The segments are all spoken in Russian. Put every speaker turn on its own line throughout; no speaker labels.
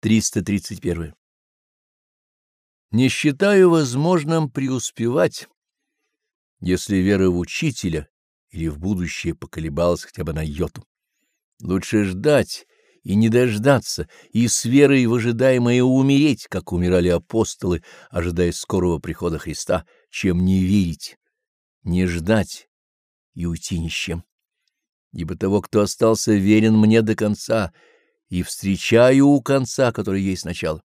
331. Не считаю возможным преуспевать, если вера в учителя или в будущее поколебалась хотя бы на йоту. Лучше ждать и не дождаться, и с верой в ожидаемое умереть, как умирали апостолы, ожидая скорого прихода Христа, чем не верить, не ждать и уйти ни с чем. Ибо того, кто остался верен мне до конца, и встречаю у конца, который есть начало.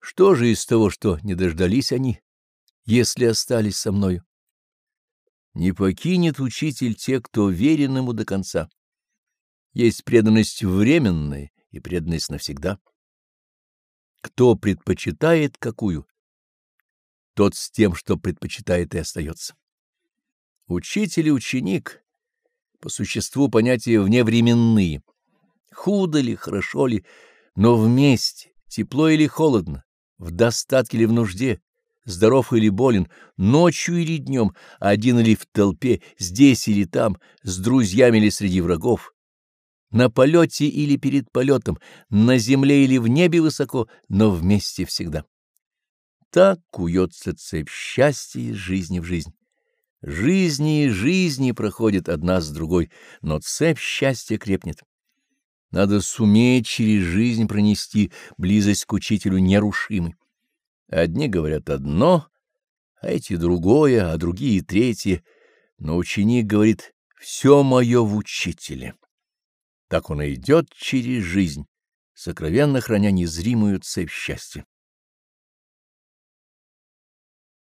Что же из того, что не дождались они, если остались со мною? Не покинет учитель тех, кто верен ему до конца. Есть преданность временная и преданность навсегда. Кто предпочитает какую, тот с тем, что предпочитает, и остается. Учитель и ученик по существу понятия вневременные. Худо ли, хорошо ли, но вместе, тепло или холодно, в достатке или в нужде, здоров или болен, ночью или днем, один или в толпе, здесь или там, с друзьями или среди врагов, на полете или перед полетом, на земле или в небе высоко, но вместе всегда. Так куется цепь счастья из жизни в жизнь. Жизни и жизни проходят одна с другой, но цепь счастья крепнет. Надо суметь через жизнь пронести близость к учителю нерушимой. Одни говорят одно, а эти другое, а другие третье. Но ученик говорит «все мое в учителе». Так он и идет через жизнь, сокровенно храня незримую цепь счастья.